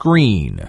screen.